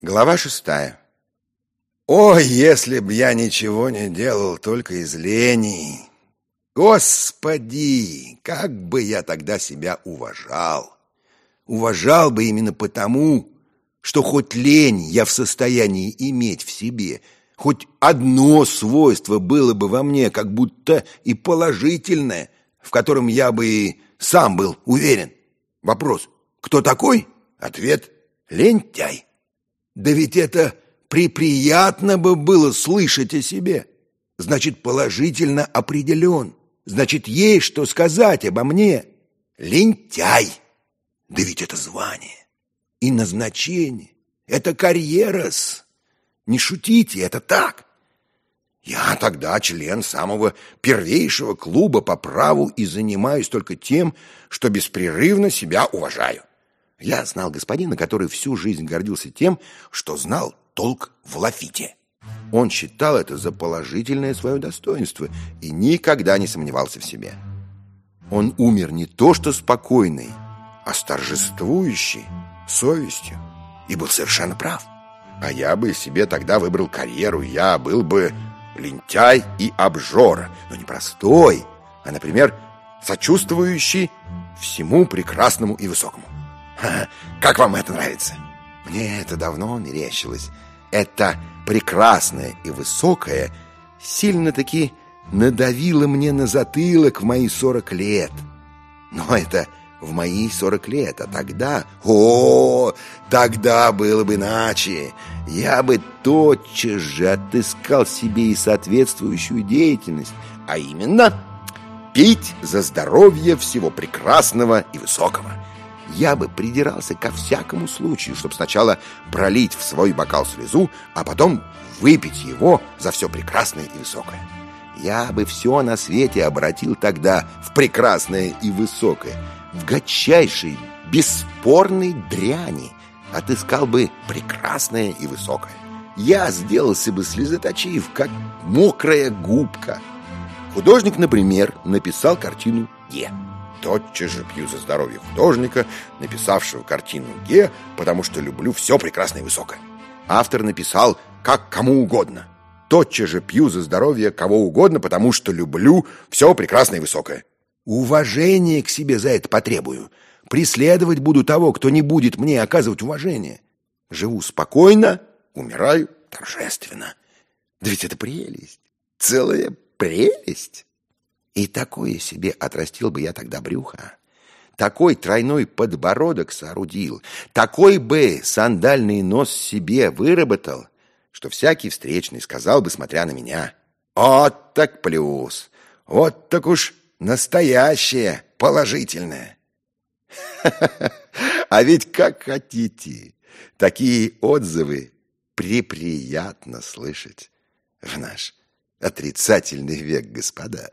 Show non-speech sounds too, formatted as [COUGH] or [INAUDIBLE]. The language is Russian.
Глава шестая. О, если б я ничего не делал только из лени! Господи, как бы я тогда себя уважал! Уважал бы именно потому, что хоть лень я в состоянии иметь в себе, хоть одно свойство было бы во мне, как будто и положительное, в котором я бы и сам был уверен. Вопрос «Кто такой?» Ответ «Лентяй». Да ведь это приприятно бы было слышать о себе. Значит, положительно определен. Значит, есть что сказать обо мне. Лентяй. Да ведь это звание и назначение. Это карьерас. Не шутите, это так. Я тогда член самого первейшего клуба по праву и занимаюсь только тем, что беспрерывно себя уважаю. Я знал господина, который всю жизнь гордился тем, что знал толк в лафите. Он считал это за положительное свое достоинство и никогда не сомневался в себе. Он умер не то что спокойный, а с торжествующей совестью и был совершенно прав. А я бы себе тогда выбрал карьеру, я был бы лентяй и обжора, но не простой, а, например, сочувствующий всему прекрасному и высокому. [LAUGHS] Как вам это нравится? Мне это давно мерещилось. Это прекрасное и высокое сильно-таки надавило мне на затылок в мои сорок лет. Но это в мои сорок лет, а тогда... О, тогда было бы иначе. Я бы тотчас же отыскал себе и соответствующую деятельность, а именно пить за здоровье всего прекрасного и высокого я бы придирался ко всякому случаю, чтобы сначала пролить в свой бокал слезу, а потом выпить его за все прекрасное и высокое. Я бы все на свете обратил тогда в прекрасное и высокое, в гадчайшей, бесспорной дряни, отыскал бы прекрасное и высокое. Я сделался бы слезоточив, как мокрая губка. Художник, например, написал картину «Е» тотчас же пью за здоровье художника, написавшего картину Ге, потому что люблю все прекрасное и высокое. Автор написал «как кому угодно». Тотчас же пью за здоровье кого угодно, потому что люблю все прекрасное и высокое. Уважение к себе за это потребую. Преследовать буду того, кто не будет мне оказывать уважение. Живу спокойно, умираю торжественно. Да ведь это прелесть, целая прелесть. И такое себе отрастил бы я тогда брюхо. Такой тройной подбородок соорудил, такой бы сандальный нос себе выработал, что всякий встречный сказал бы, смотря на меня, «Вот так плюс! Вот так уж настоящее, положительное!» [LAUGHS] А ведь как хотите, такие отзывы приприятно слышать в наш отрицательный век, господа.